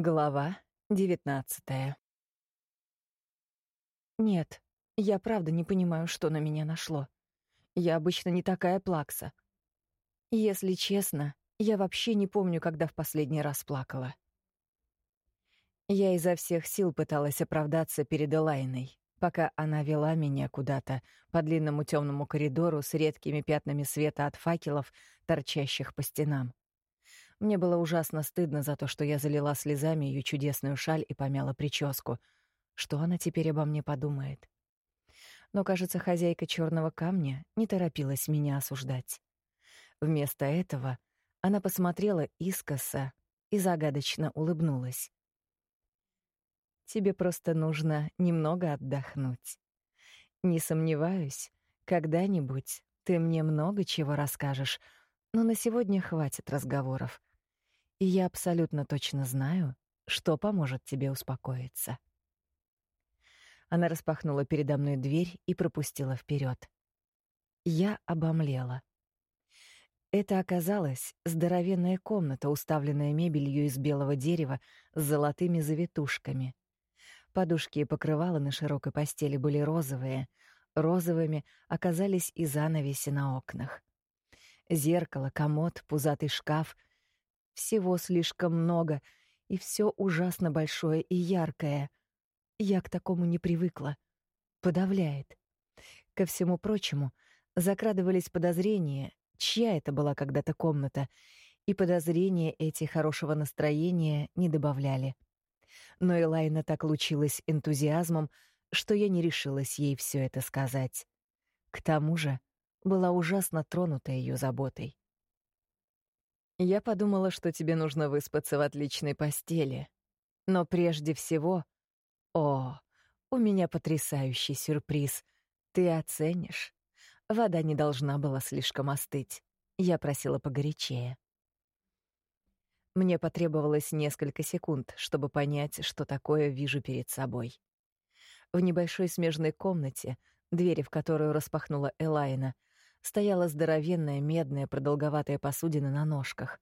Глава девятнадцатая Нет, я правда не понимаю, что на меня нашло. Я обычно не такая плакса. Если честно, я вообще не помню, когда в последний раз плакала. Я изо всех сил пыталась оправдаться перед Элайной, пока она вела меня куда-то по длинному темному коридору с редкими пятнами света от факелов, торчащих по стенам. Мне было ужасно стыдно за то, что я залила слезами ее чудесную шаль и помяла прическу. Что она теперь обо мне подумает? Но, кажется, хозяйка черного камня не торопилась меня осуждать. Вместо этого она посмотрела искоса и загадочно улыбнулась. «Тебе просто нужно немного отдохнуть. Не сомневаюсь, когда-нибудь ты мне много чего расскажешь, но на сегодня хватит разговоров и я абсолютно точно знаю, что поможет тебе успокоиться. Она распахнула передо мной дверь и пропустила вперед. Я обомлела. Это оказалась здоровенная комната, уставленная мебелью из белого дерева с золотыми завитушками. Подушки и покрывала на широкой постели были розовые, розовыми оказались и занавеси на окнах. Зеркало, комод, пузатый шкаф — всего слишком много, и все ужасно большое и яркое. Я к такому не привыкла. Подавляет. Ко всему прочему, закрадывались подозрения, чья это была когда-то комната, и подозрения эти хорошего настроения не добавляли. Но Элайна так лучилась энтузиазмом, что я не решилась ей все это сказать. К тому же была ужасно тронута ее заботой. Я подумала, что тебе нужно выспаться в отличной постели. Но прежде всего... О, у меня потрясающий сюрприз. Ты оценишь. Вода не должна была слишком остыть. Я просила погорячее. Мне потребовалось несколько секунд, чтобы понять, что такое вижу перед собой. В небольшой смежной комнате, двери в которую распахнула Элайна, стояла здоровенная медная продолговатая посудина на ножках.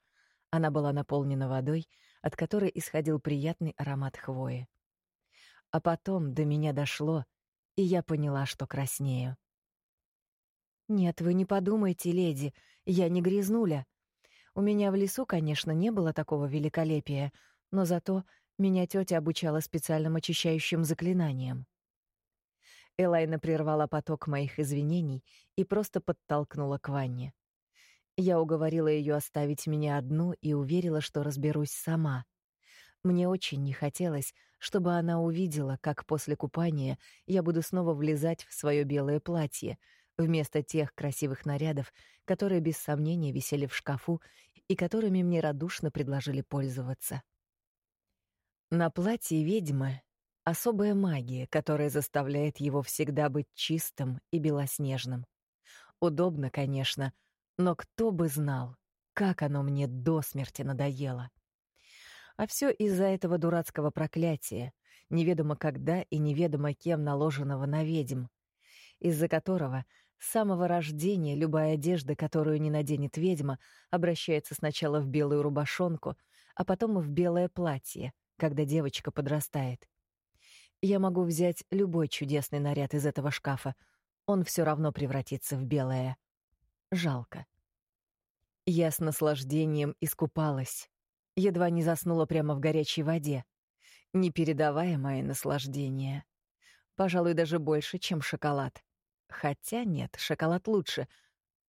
Она была наполнена водой, от которой исходил приятный аромат хвои. А потом до меня дошло, и я поняла, что краснею. «Нет, вы не подумайте, леди, я не грязнуля. У меня в лесу, конечно, не было такого великолепия, но зато меня тетя обучала специальным очищающим заклинаниям. Элайна прервала поток моих извинений и просто подтолкнула к ванне. Я уговорила ее оставить меня одну и уверила, что разберусь сама. Мне очень не хотелось, чтобы она увидела, как после купания я буду снова влезать в свое белое платье, вместо тех красивых нарядов, которые без сомнения висели в шкафу и которыми мне радушно предложили пользоваться. На платье ведьмы Особая магия, которая заставляет его всегда быть чистым и белоснежным. Удобно, конечно, но кто бы знал, как оно мне до смерти надоело. А все из-за этого дурацкого проклятия, неведомо когда и неведомо кем наложенного на ведьм, из-за которого с самого рождения любая одежда, которую не наденет ведьма, обращается сначала в белую рубашонку, а потом в белое платье, когда девочка подрастает. Я могу взять любой чудесный наряд из этого шкафа. Он все равно превратится в белое. Жалко. Я с наслаждением искупалась. Едва не заснула прямо в горячей воде. Непередаваемое наслаждение. Пожалуй, даже больше, чем шоколад. Хотя нет, шоколад лучше.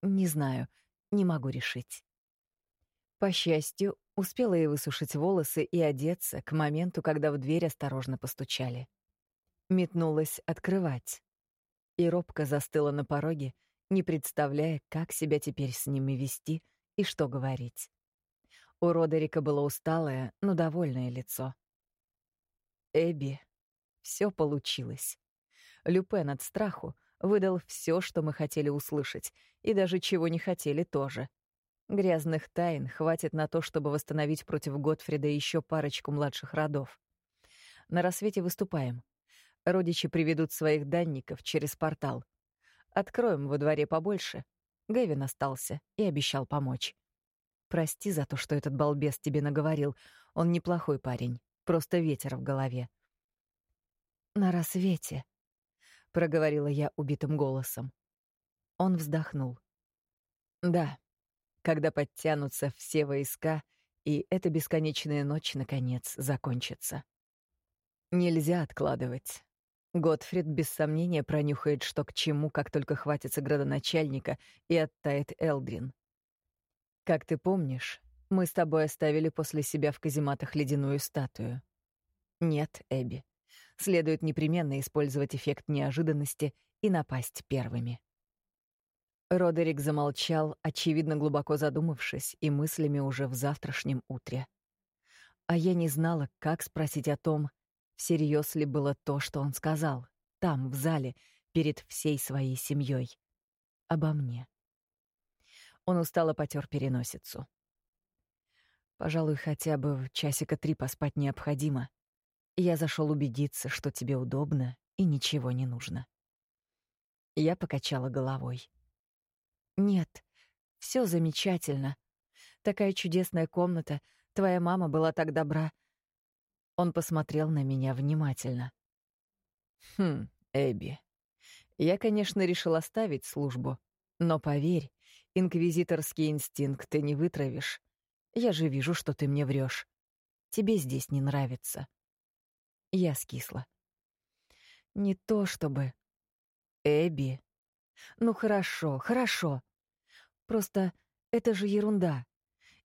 Не знаю, не могу решить. По счастью, успела и высушить волосы и одеться к моменту, когда в дверь осторожно постучали метнулась открывать. И робко застыла на пороге, не представляя, как себя теперь с ними вести и что говорить. У Родерика было усталое, но довольное лицо. «Эбби, все получилось. Люпен от страху выдал все, что мы хотели услышать, и даже чего не хотели тоже. Грязных тайн хватит на то, чтобы восстановить против Готфрида еще парочку младших родов. На рассвете выступаем. Родичи приведут своих данников через портал. Откроем во дворе побольше. Гэвин остался и обещал помочь. Прости за то, что этот балбес тебе наговорил. Он неплохой парень. просто ветер в голове. «На рассвете», — проговорила я убитым голосом. Он вздохнул. «Да, когда подтянутся все войска, и эта бесконечная ночь, наконец, закончится. Нельзя откладывать. Готфрид без сомнения пронюхает, что к чему, как только хватится градоначальника и оттает Элдрин. Как ты помнишь, мы с тобой оставили после себя в казематах ледяную статую. Нет, Эбби. Следует непременно использовать эффект неожиданности и напасть первыми. Родерик замолчал, очевидно глубоко задумавшись и мыслями уже в завтрашнем утре. А я не знала, как спросить о том, всерьез ли было то, что он сказал, там, в зале, перед всей своей семьей. Обо мне. Он устало потер переносицу. Пожалуй, хотя бы часика три поспать необходимо. Я зашел убедиться, что тебе удобно и ничего не нужно. Я покачала головой. Нет, все замечательно. Такая чудесная комната. Твоя мама была так добра. Он посмотрел на меня внимательно. Хм, Эбби. Я, конечно, решил оставить службу, но поверь, инквизиторский инстинкт ты не вытравишь. Я же вижу, что ты мне врешь. Тебе здесь не нравится. Я скисла. Не то чтобы... Эбби, ну хорошо, хорошо. Просто это же ерунда.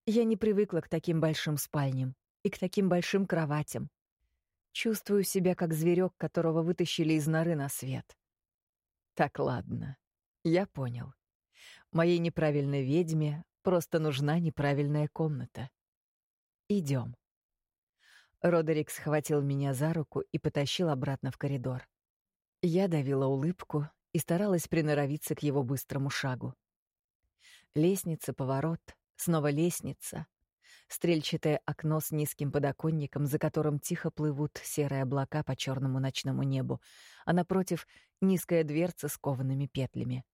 Я не привыкла к таким большим спальням и к таким большим кроватям. Чувствую себя как зверек, которого вытащили из норы на свет. Так ладно. Я понял. Моей неправильной ведьме просто нужна неправильная комната. Идем. Родерик схватил меня за руку и потащил обратно в коридор. Я давила улыбку и старалась приноровиться к его быстрому шагу. Лестница, поворот, снова лестница. Стрельчатое окно с низким подоконником, за которым тихо плывут серые облака по черному ночному небу, а напротив — низкая дверца с коваными петлями.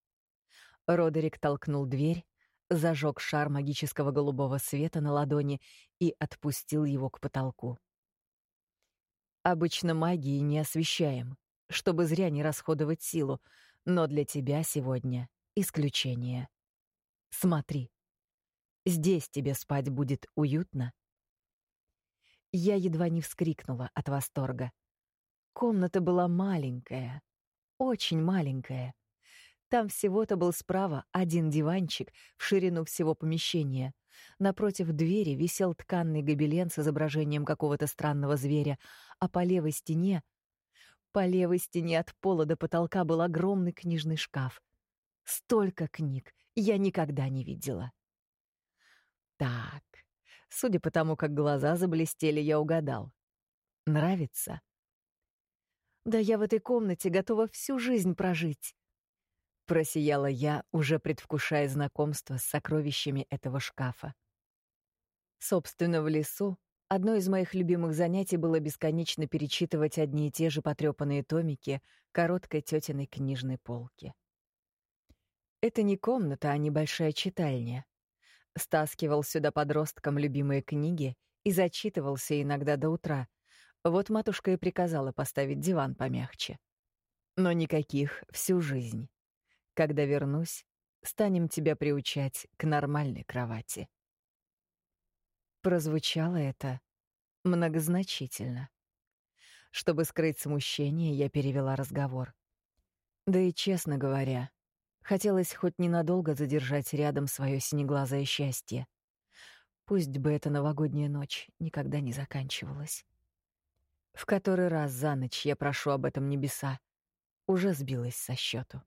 Родерик толкнул дверь, зажег шар магического голубого света на ладони и отпустил его к потолку. Обычно магии не освещаем, чтобы зря не расходовать силу, но для тебя сегодня исключение. Смотри. Здесь тебе спать будет уютно. Я едва не вскрикнула от восторга. Комната была маленькая, очень маленькая. Там всего-то был справа один диванчик в ширину всего помещения. Напротив двери висел тканный гобелен с изображением какого-то странного зверя, а по левой стене по левой стене от пола до потолка был огромный книжный шкаф. Столько книг я никогда не видела. Так, судя по тому, как глаза заблестели, я угадал. Нравится? Да я в этой комнате готова всю жизнь прожить. Просияла я, уже предвкушая знакомство с сокровищами этого шкафа. Собственно, в лесу Одно из моих любимых занятий было бесконечно перечитывать одни и те же потрёпанные томики короткой тётиной книжной полки. Это не комната, а небольшая читальня. Стаскивал сюда подросткам любимые книги и зачитывался иногда до утра. Вот матушка и приказала поставить диван помягче. Но никаких всю жизнь. Когда вернусь, станем тебя приучать к нормальной кровати. Прозвучало это многозначительно. Чтобы скрыть смущение, я перевела разговор. Да и, честно говоря, хотелось хоть ненадолго задержать рядом свое синеглазое счастье. Пусть бы эта новогодняя ночь никогда не заканчивалась. В который раз за ночь я прошу об этом небеса. Уже сбилась со счету.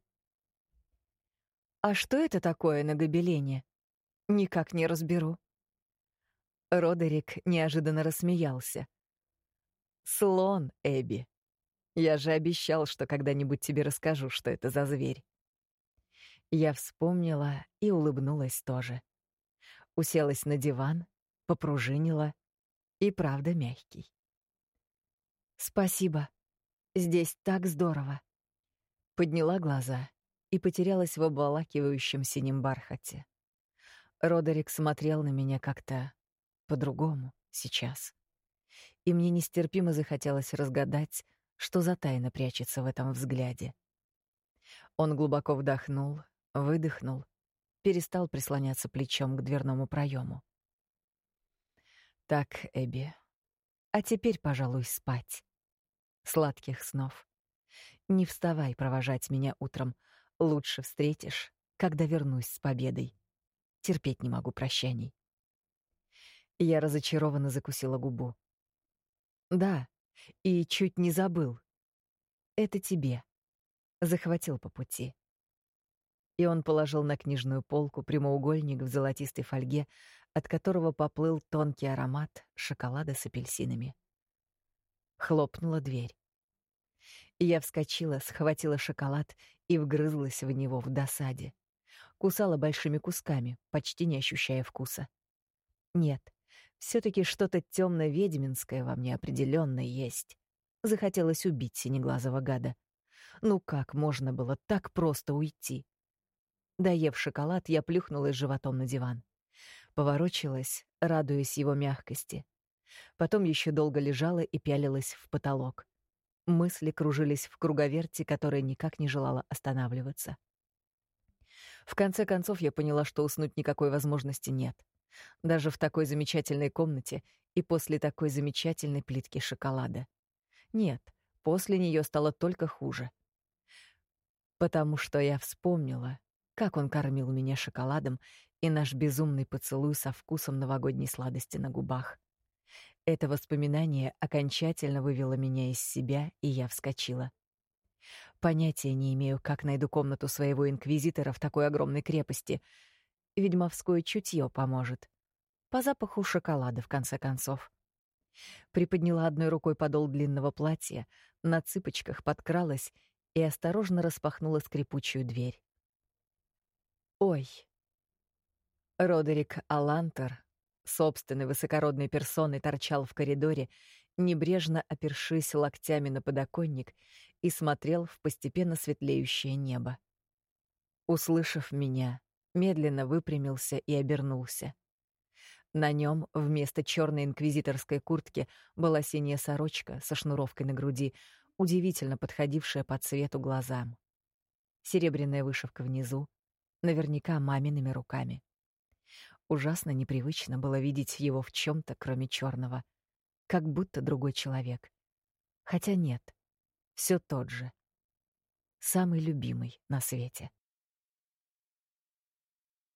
А что это такое на гобелене? Никак не разберу. Родерик неожиданно рассмеялся. «Слон, Эбби. Я же обещал, что когда-нибудь тебе расскажу, что это за зверь». Я вспомнила и улыбнулась тоже. Уселась на диван, попружинила, и правда мягкий. «Спасибо. Здесь так здорово». Подняла глаза и потерялась в обволакивающем синем бархате. Родерик смотрел на меня как-то по-другому сейчас. и мне нестерпимо захотелось разгадать, что за тайна прячется в этом взгляде. Он глубоко вдохнул, выдохнул, перестал прислоняться плечом к дверному проему. Так, Эбби, а теперь, пожалуй, спать. Сладких снов. Не вставай провожать меня утром. Лучше встретишь, когда вернусь с победой. Терпеть не могу прощаний. Я разочарованно закусила губу. Да, и чуть не забыл. Это тебе. Захватил по пути. И он положил на книжную полку прямоугольник в золотистой фольге, от которого поплыл тонкий аромат шоколада с апельсинами. Хлопнула дверь. Я вскочила, схватила шоколад и вгрызлась в него в досаде. Кусала большими кусками, почти не ощущая вкуса. Нет, все таки что-то темно-ведьминское во мне определенно есть. Захотелось убить синеглазого гада. Ну как можно было так просто уйти? Доев шоколад, я плюхнулась животом на диван. Поворочилась, радуясь его мягкости. Потом еще долго лежала и пялилась в потолок. Мысли кружились в круговерти, которая никак не желала останавливаться. В конце концов я поняла, что уснуть никакой возможности нет. Даже в такой замечательной комнате и после такой замечательной плитки шоколада. Нет, после нее стало только хуже. Потому что я вспомнила, как он кормил меня шоколадом и наш безумный поцелуй со вкусом новогодней сладости на губах. Это воспоминание окончательно вывело меня из себя, и я вскочила. Понятия не имею, как найду комнату своего инквизитора в такой огромной крепости. Ведьмовское чутье поможет. По запаху шоколада, в конце концов. Приподняла одной рукой подол длинного платья, на цыпочках подкралась и осторожно распахнула скрипучую дверь. Ой. Родерик Алантер собственной высокородной персоной торчал в коридоре, небрежно опершись локтями на подоконник и смотрел в постепенно светлеющее небо. Услышав меня, медленно выпрямился и обернулся. На нем вместо черной инквизиторской куртки была синяя сорочка со шнуровкой на груди, удивительно подходившая по цвету глазам. Серебряная вышивка внизу, наверняка мамиными руками. Ужасно непривычно было видеть его в чем то кроме черного, как будто другой человек. Хотя нет, все тот же. Самый любимый на свете.